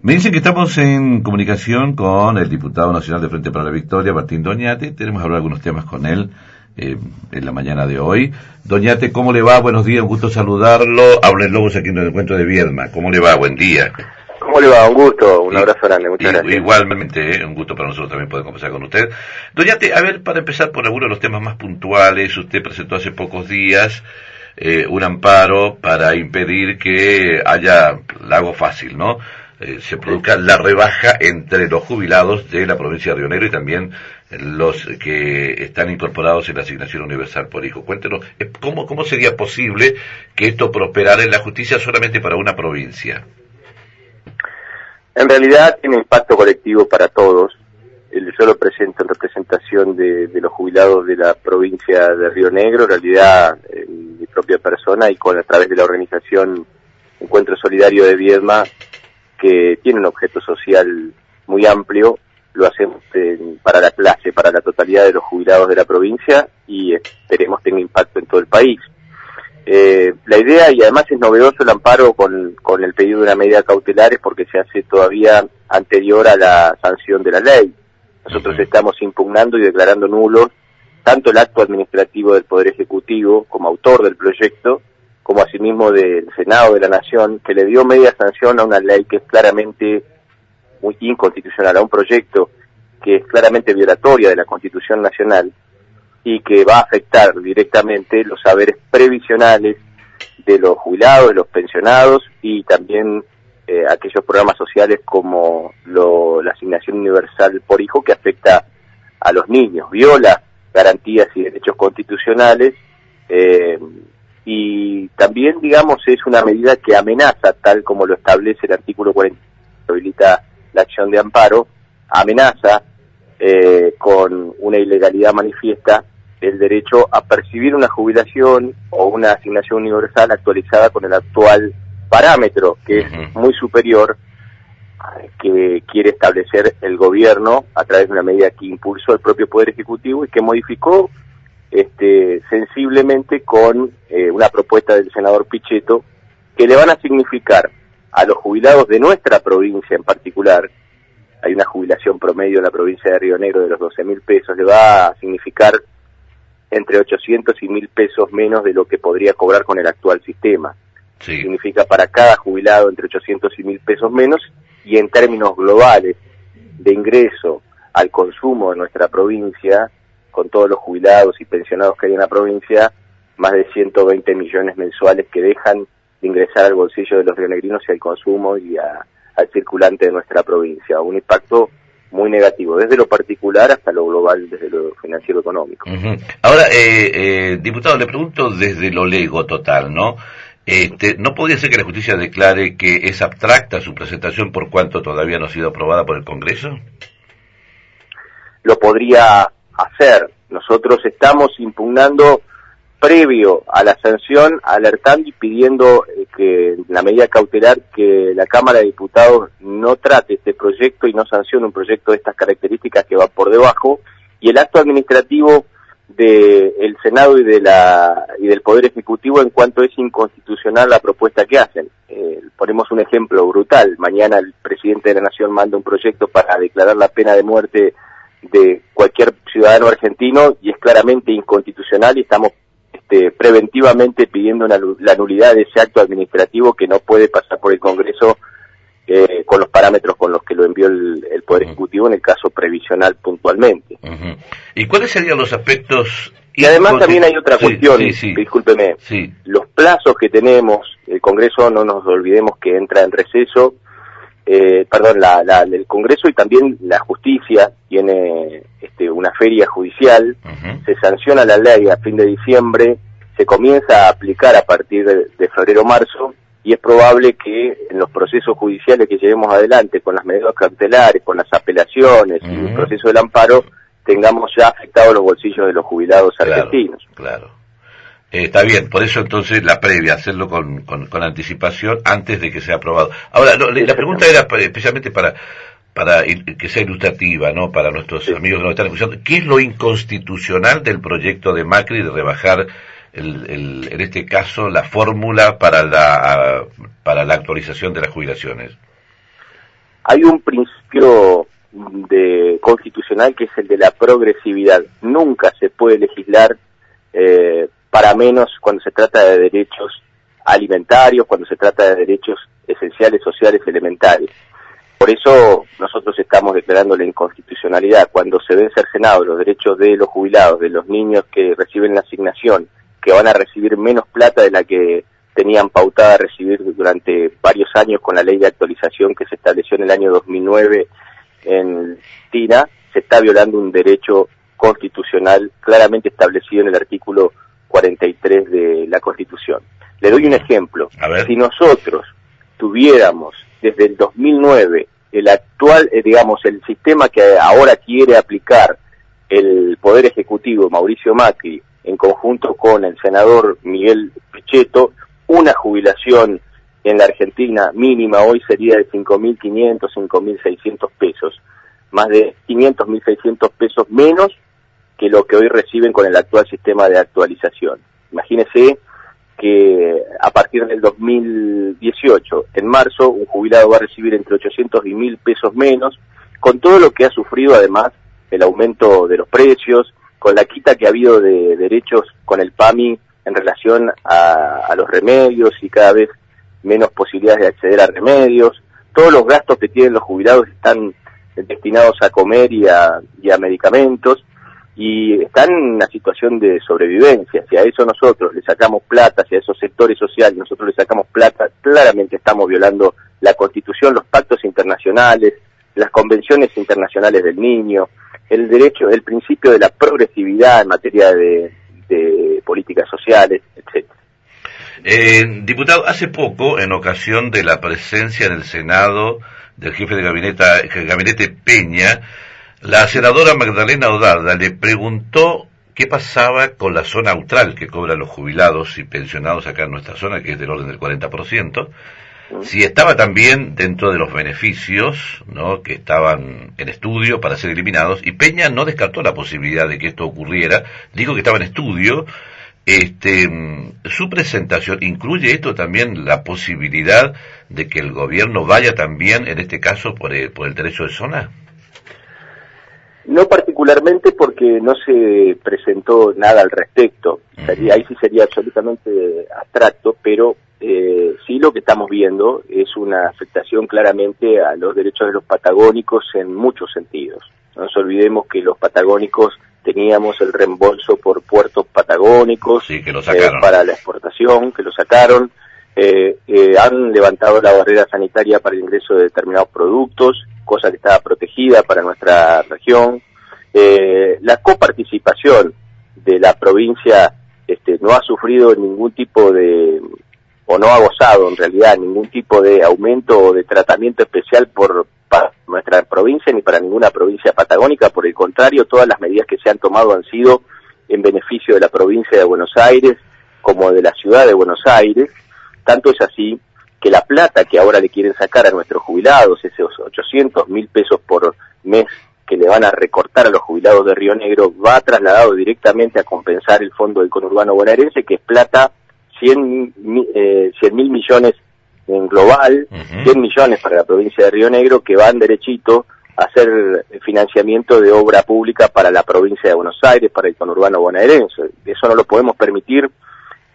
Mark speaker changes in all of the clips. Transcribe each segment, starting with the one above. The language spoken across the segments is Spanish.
Speaker 1: Me dicen que estamos en comunicación con el diputado nacional de Frente para la Victoria, Martín Doñate. Tenemos que hablar algunos temas con él eh, en la mañana de hoy. Doñate, ¿cómo le va? Buenos días, un gusto saludarlo. Hablen Lobos aquí en el encuentro de Viedma. ¿Cómo le va? Buen día.
Speaker 2: ¿Cómo le va? Un gusto, un abrazo grande, muchas gracias.
Speaker 1: Igualmente, eh, un gusto para nosotros también poder conversar con usted. Doñate, a ver, para empezar por algunos de los temas más puntuales, usted presentó hace pocos días eh, un amparo para impedir que haya lago fácil, ¿no? Eh, se produzca la rebaja entre los jubilados de la provincia de Río Negro y también los que están incorporados en la asignación universal por hijo. Cuéntenos, eh, ¿cómo, cómo sería posible que esto prosperara en la justicia solamente para una provincia?
Speaker 2: En realidad tiene impacto colectivo para todos. Yo lo presento en representación de, los jubilados de la provincia de Río Negro, en realidad mi propia persona y con a través de la organización Encuentro Solidario de Viedma que tiene un objeto social muy amplio, lo hacemos para la clase, para la totalidad de los jubilados de la provincia y esperemos tenga impacto en todo el país. Eh, la idea, y además es novedoso el amparo con, con el pedido de una medida cautelar, es porque se hace todavía anterior a la sanción de la ley. Nosotros estamos impugnando y declarando nulos tanto el acto administrativo del Poder Ejecutivo como autor del proyecto, como asimismo del Senado de la Nación, que le dio media sanción a una ley que es claramente muy inconstitucional, a un proyecto que es claramente violatoria de la Constitución Nacional y que va a afectar directamente los saberes previsionales de los jubilados, de los pensionados y también eh, aquellos programas sociales como la asignación universal por hijo que afecta a los niños, viola garantías y derechos constitucionales eh, y también, digamos, es una medida que amenaza, tal como lo establece el artículo 40, que habilita la acción de amparo, amenaza eh, con una ilegalidad manifiesta el derecho a percibir una jubilación o una asignación universal actualizada con el actual parámetro, que es muy superior que quiere establecer el gobierno a través de una medida que impulsó el propio Poder Ejecutivo y que modificó este, sensiblemente con eh, una propuesta del senador Pichetto que le van a significar a los jubilados de nuestra provincia en particular, hay una jubilación promedio en la provincia de Río Negro de los 12 mil pesos, le va a significar entre 800 y mil pesos menos de lo que podría cobrar con el actual sistema. Significa para cada jubilado entre 800 y mil pesos menos y en términos globales de ingreso al consumo de nuestra provincia, con todos los jubilados y pensionados que hay en la provincia, más de 120 millones mensuales que dejan de ingresar al bolsillo de los rionegrinos y al consumo y al circulante de nuestra provincia. Un impacto muy negativo, desde lo particular hasta lo global, desde lo financiero económico.
Speaker 1: Ahora, eh, eh, diputado, le pregunto desde lo lego total, ¿no? Este, ¿No podría ser que la justicia declare que es abstracta su presentación por cuanto todavía no ha sido aprobada por el Congreso?
Speaker 2: Lo podría hacer. Nosotros estamos impugnando previo a la sanción, alertando y pidiendo eh, que la medida cautelar que la Cámara de Diputados no trate este proyecto y no sancione un proyecto de estas características que va por debajo y el acto administrativo del Senado y de la y del Poder Ejecutivo en cuanto es inconstitucional la propuesta que hacen. Eh, ponemos un ejemplo brutal. Mañana el presidente de la Nación manda un proyecto para declarar la pena de muerte de cualquier ciudadano argentino y es claramente inconstitucional y estamos este, preventivamente pidiendo la nulidad de ese acto administrativo que no puede pasar por el Congreso eh, con los parámetros con los que lo envió el, Poder Ejecutivo en el caso previsional puntualmente.
Speaker 1: ¿Y cuáles serían los aspectos?
Speaker 2: Y además también hay otra cuestión, discúlpeme, los plazos que tenemos, el Congreso no nos olvidemos que entra en receso, eh, perdón, la, la, el Congreso y también la justicia tiene este, una feria judicial, se sanciona la ley a fin de diciembre, se comienza a aplicar a partir de febrero-marzo y es probable que en los procesos judiciales que llevemos adelante, con las medidas cautelares, con las apelaciones y el proceso del amparo, tengamos ya afectados los bolsillos de los jubilados argentinos.
Speaker 1: Claro. Eh, está bien, por eso entonces la previa, hacerlo con, con, anticipación antes de que sea aprobado. Ahora, la pregunta era especialmente para para que sea ilustrativa, ¿no? Para nuestros amigos que nos están escuchando, ¿qué es lo inconstitucional del proyecto de Macri de rebajar el, en este caso, la fórmula para la, para la actualización de las jubilaciones?
Speaker 2: hay un principio de constitucional que es el de la progresividad. Nunca se puede legislar eh, para menos cuando se trata de derechos alimentarios, cuando se trata de derechos esenciales sociales elementales. Por eso nosotros estamos declarando la inconstitucionalidad. Cuando se ven cercenados los derechos de los jubilados, de los niños que reciben la asignación, que van a recibir menos plata de la que tenían pautada recibir durante varios años con la ley de actualización que se estableció en el año 2009 en TINA, se está violando un derecho constitucional claramente establecido en el artículo 43 de la Constitución. Le doy un ejemplo. Si nosotros tuviéramos desde el 2009 el actual, eh, digamos, el sistema que ahora quiere aplicar el Poder Ejecutivo Mauricio Macri en conjunto con el senador Miguel Pichetto, una jubilación en la Argentina mínima hoy sería de 5.500, 5.600 pesos, más de 500, 1.600 pesos menos que lo que hoy reciben con el actual sistema de actualización. Imagínese que a partir del 2018, en marzo, un jubilado va a recibir entre 800 y 1000 pesos menos, con todo lo que ha sufrido además el aumento de los precios, con la quita que ha habido de derechos con el PAMI en relación a, los remedios y cada vez menos posibilidades de acceder a remedios. Todos los gastos que tienen los jubilados están destinados a comer y a medicamentos y están en una situación de sobrevivencia. Si a eso nosotros le sacamos plata, si a esos sectores sociales nosotros le sacamos plata, claramente estamos violando la Constitución, los pactos internacionales, las convenciones internacionales del niño, el derecho, el principio de la progresividad en materia de, políticas sociales, etcétera.
Speaker 1: Eh, diputado, hace poco, en ocasión de la presencia en el Senado del jefe de gabinete, gabinete Peña, la senadora Magdalena Odada le preguntó qué pasaba con la zona austral que cobran los jubilados y pensionados acá en nuestra zona, que es del orden del 40%, si estaba también dentro de los beneficios ¿no? que estaban en estudio para ser eliminados, y Peña no descartó la posibilidad de que esto ocurriera, dijo que estaba en estudio, este, su presentación incluye esto también la posibilidad de que el gobierno vaya también, en este caso, por por el derecho de zona.
Speaker 2: No particularmente porque no se presentó nada al respecto. ahí sí sería absolutamente abstracto, pero eh, sí lo que estamos viendo es una afectación claramente a los derechos de los patagónicos en muchos sentidos. No nos olvidemos que los patagónicos teníamos el reembolso por puertos patagónicos
Speaker 1: eh,
Speaker 2: para la exportación, que lo sacaron. Eh, han levantado la barrera sanitaria para el ingreso de determinados productos cosa que estaba protegida para nuestra región. Eh, la coparticipación de la provincia este, no ha sufrido ningún tipo de, o no ha gozado en realidad ningún tipo de aumento o de tratamiento especial por para nuestra provincia ni para ninguna provincia patagónica, por el contrario, todas las medidas que se han tomado han sido en beneficio de la provincia de Buenos Aires como de la ciudad de Buenos Aires, tanto es así que la plata que ahora le quieren sacar a nuestros jubilados, esos 800 mil pesos por mes que le van a recortar a los jubilados de Río Negro, va trasladado directamente a compensar el fondo del conurbano bonaerense, que es plata 100 eh, mil millones en global, 100 millones para la provincia de Río Negro, que van derechito a hacer financiamiento de obra pública para la provincia de Buenos Aires, para el conurbano bonaerense. Eso no lo podemos permitir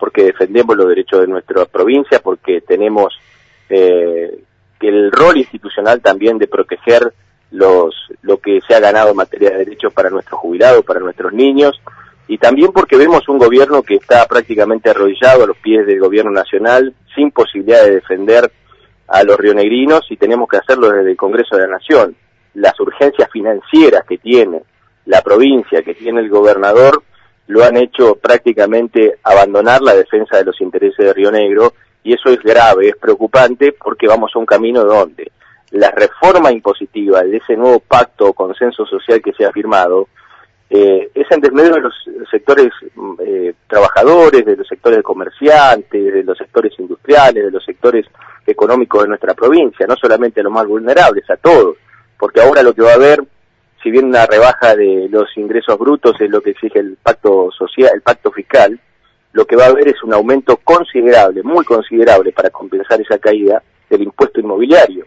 Speaker 2: porque defendemos los derechos de nuestra provincia, porque tenemos eh, el rol institucional también de proteger los lo que se ha ganado en materia de derechos para nuestros jubilados, para nuestros niños, y también porque vemos un gobierno que está prácticamente arrodillado a los pies del gobierno nacional, sin posibilidad de defender a los rionegrinos, y tenemos que hacerlo desde el Congreso de la Nación. Las urgencias financieras que tiene la provincia, que tiene el gobernador, lo han hecho prácticamente abandonar la defensa de los intereses de Río Negro y eso es grave, es preocupante porque vamos a un camino donde la reforma impositiva de ese nuevo pacto o consenso social que se ha firmado eh, es en desmedro de los sectores eh, trabajadores, de los sectores comerciantes, de los sectores industriales, de los sectores económicos de nuestra provincia, no solamente a los más vulnerables, a todos, porque ahora lo que va a haber si bien una rebaja de los ingresos brutos es lo que exige el pacto social, el pacto fiscal, lo que va a haber es un aumento considerable, muy considerable para compensar esa caída del impuesto inmobiliario.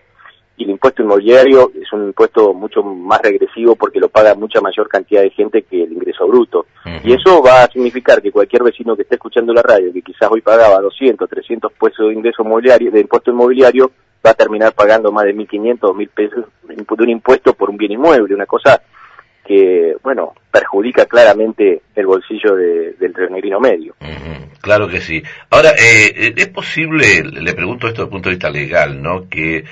Speaker 2: y el impuesto inmobiliario es un impuesto mucho más regresivo porque lo paga mucha mayor cantidad de gente que el ingreso bruto. Y eso va a significar que cualquier vecino que esté escuchando la radio, que quizás hoy pagaba 200, 300 pesos de ingreso inmobiliario, de impuesto inmobiliario, va a terminar pagando más de 1.500 o 1.000 pesos de un impuesto por un bien inmueble, una cosa que, bueno, perjudica claramente el bolsillo del rionegrino medio.
Speaker 1: Claro que sí. Ahora, eh, ¿es posible, le pregunto esto desde el punto de vista legal, ¿no? Que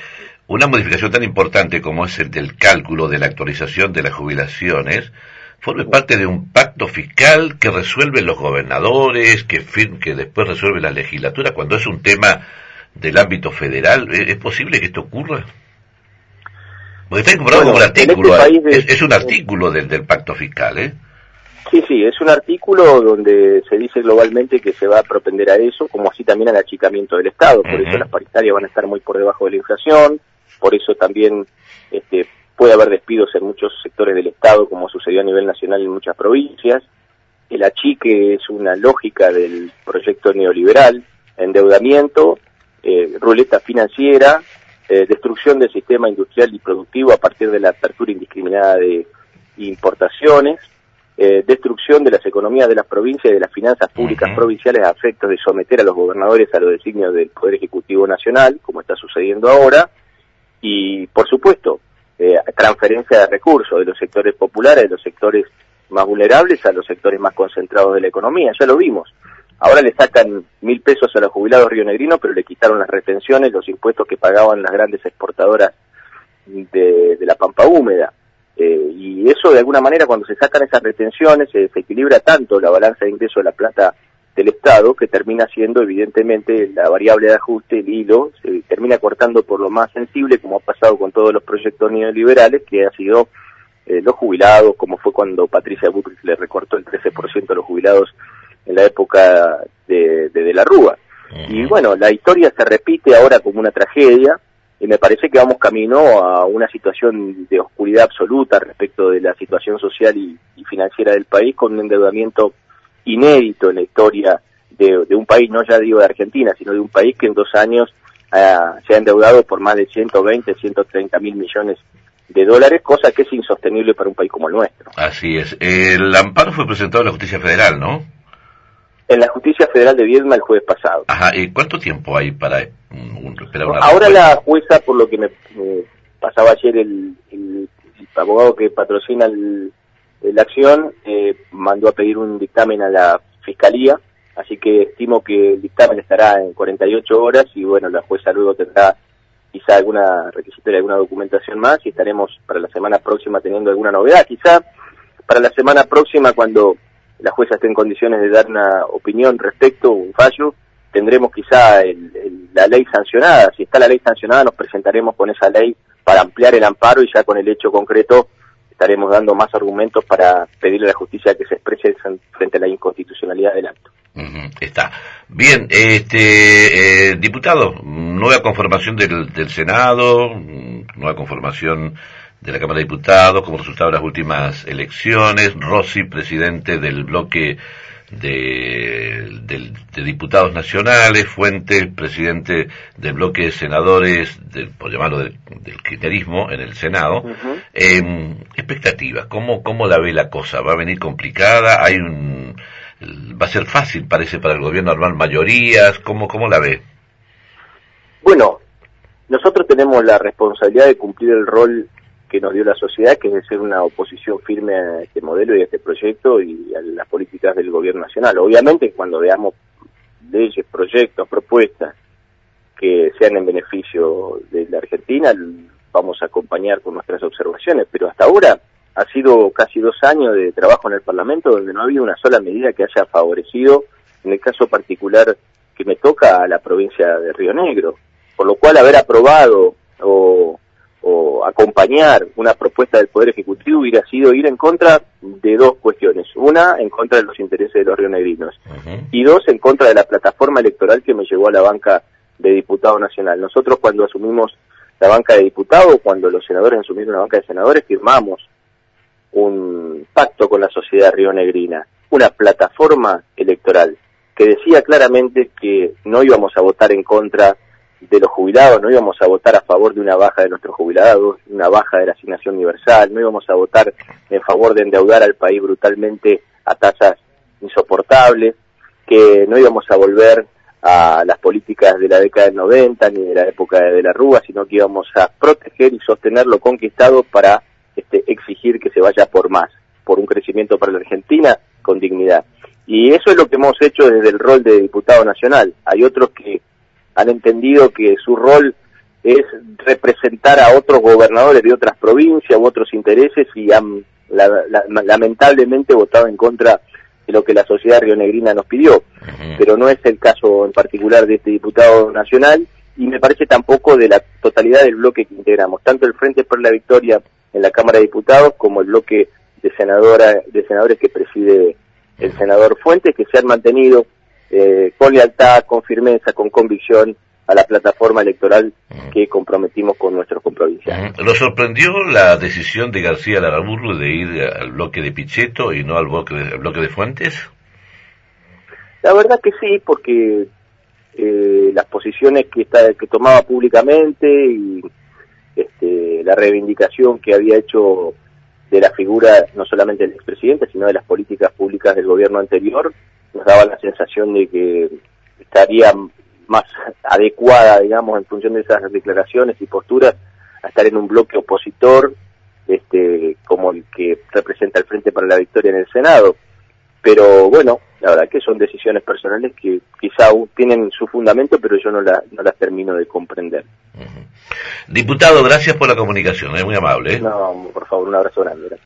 Speaker 1: una modificación tan importante como es el del cálculo de la actualización de las jubilaciones forme parte de un pacto fiscal que resuelve los gobernadores, que, que después resuelve la legislatura, cuando es un tema del ámbito federal. ¿Es posible que esto ocurra? Porque está incorporado como un este artículo, es, un artículo del, del pacto fiscal, ¿eh?
Speaker 2: Sí, sí, es un artículo donde se dice globalmente que se va a propender a eso, como así también al achicamiento del Estado. Por eso las paritarias van a estar muy por debajo de la inflación, por eso también este, puede haber despidos en muchos sectores del Estado, como sucedió a nivel nacional en muchas provincias. El achique es una lógica del proyecto neoliberal, endeudamiento, eh, ruleta financiera, eh, destrucción del sistema industrial y productivo a partir de la apertura indiscriminada de importaciones, eh, destrucción de las economías de las provincias y de las finanzas públicas provinciales a efectos de someter a los gobernadores a los designios del Poder Ejecutivo Nacional, como está sucediendo ahora, y por supuesto eh, transferencia de recursos de los sectores populares, de los sectores más vulnerables a los sectores más concentrados de la economía, ya lo vimos. Ahora le sacan mil pesos a los jubilados rionegrinos, pero le quitaron las retenciones, los impuestos que pagaban las grandes exportadoras de, la pampa húmeda. Eh, y eso de alguna manera cuando se sacan esas retenciones se desequilibra tanto la balanza de ingreso de la plata del Estado, que termina siendo evidentemente la variable de ajuste, el hilo, se termina cortando por lo más sensible, como ha pasado con todos los proyectos neoliberales, que ha sido eh, los jubilados, como fue cuando Patricia Bullrich le recortó el 13% a los jubilados en la época de, de, la Rúa. Y bueno, la historia se repite ahora como una tragedia, y me parece que vamos camino a una situación de oscuridad absoluta respecto de la situación social y financiera del país, con un endeudamiento inédito en la historia de, un país, no ya digo de Argentina, sino de un país que en dos años ah, se ha endeudado por más de 120, 130 mil millones de dólares, cosa que es insostenible para un país como el nuestro.
Speaker 1: Así es. El amparo fue presentado en la Justicia Federal, ¿no?
Speaker 2: En la Justicia Federal de Viedma el jueves pasado.
Speaker 1: Ajá, ¿y cuánto tiempo hay para
Speaker 2: esperar una Ahora la jueza, por lo que me, pasaba ayer el, el, abogado que patrocina la acción eh, mandó a pedir un dictamen a la Fiscalía, así que estimo que el dictamen estará en 48 horas y bueno, la jueza luego tendrá quizá alguna requisitoria, alguna documentación más y estaremos para la semana próxima teniendo alguna novedad. Quizá para la semana próxima, cuando la jueza esté en condiciones de dar una opinión respecto, un fallo, tendremos quizá la ley sancionada. Si está la ley sancionada, nos presentaremos con esa ley para ampliar el amparo y ya con el hecho concreto estaremos dando más argumentos para pedirle a la justicia que se exprese frente a la inconstitucionalidad del acto.
Speaker 1: está. Bien, este eh, diputado, nueva conformación del, del Senado, nueva conformación de la Cámara de Diputados como resultado de las últimas elecciones, Rossi, presidente del bloque de, diputados nacionales, Fuente, presidente del bloque de senadores, por llamarlo del, criterismo en el Senado. Em, expectativas, ¿cómo, ¿cómo la ve la cosa? ¿Va a venir complicada? ¿Hay un, ¿Va a ser fácil, parece, para el gobierno armar mayorías? ¿Cómo, ¿Cómo la ve?
Speaker 2: Bueno, nosotros tenemos la responsabilidad de cumplir el rol que nos dio la sociedad, que es de ser una oposición firme a este modelo y a este proyecto y a las políticas del gobierno nacional. Obviamente cuando veamos leyes, proyectos, propuestas que sean en beneficio de la Argentina, vamos a acompañar con nuestras observaciones, pero hasta ahora ha sido casi dos años de trabajo en el Parlamento donde no ha habido una sola medida que haya favorecido, en el caso particular que me toca, a la provincia de Río Negro. Por lo cual haber aprobado o o acompañar una propuesta del Poder Ejecutivo hubiera sido ir en contra de dos cuestiones. Una, en contra de los intereses de los rionegrinos. Y dos, en contra de la plataforma electoral que me llevó a la banca de diputado nacional. Nosotros cuando asumimos la banca de diputados, cuando los senadores asumieron la banca de senadores, firmamos un pacto con la sociedad rionegrina, una plataforma electoral que decía claramente que no íbamos a votar en contra de los jubilados, no íbamos a votar a favor de una baja de nuestros jubilados, una baja de la asignación universal, no íbamos a votar en favor de endeudar al país brutalmente a tasas insoportables, que no íbamos a volver a las políticas de la década del 90 ni de la época de la Rúa, sino que íbamos a proteger y sostener lo conquistado para este, exigir que se vaya por más, por un crecimiento para la Argentina con dignidad. Y eso es lo que hemos hecho desde el rol de diputado nacional. Hay otros que han entendido que su rol es representar a otros gobernadores de otras provincias u otros intereses y han lamentablemente votado en contra de lo que la sociedad rionegrina nos pidió. Pero no es el caso en particular de este diputado nacional y me parece tampoco de la totalidad del bloque que integramos, tanto el Frente por la Victoria en la Cámara de Diputados como el bloque de, senadora, de senadores que preside el senador Fuentes, que se han mantenido eh, con lealtad, con firmeza, con convicción a la plataforma electoral que comprometimos con nuestros comprovincianos.
Speaker 1: ¿Lo sorprendió la decisión de García Laraburro de ir al bloque de Pichetto y no al bloque de, bloque de Fuentes?
Speaker 2: La verdad que sí, porque eh, las posiciones que, está, que tomaba públicamente y este, la reivindicación que había hecho de la figura no solamente del expresidente, sino de las políticas públicas del gobierno anterior, nos daba la sensación de que estaría más adecuada, digamos, en función de esas declaraciones y posturas, a estar en un bloque opositor, este, como el que representa el Frente para la Victoria en el Senado. Pero bueno, la verdad que son decisiones personales que quizá tienen su fundamento, pero yo no, la, no las termino de comprender.
Speaker 1: Diputado, gracias por la comunicación, es muy amable. ¿eh?
Speaker 2: No, por favor, un abrazo grande.